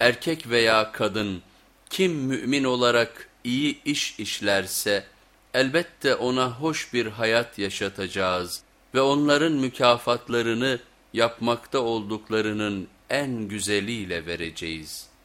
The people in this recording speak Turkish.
erkek veya kadın kim mümin olarak iyi iş işlerse elbette ona hoş bir hayat yaşatacağız ve onların mükafatlarını yapmakta olduklarının en güzeliyle vereceğiz.''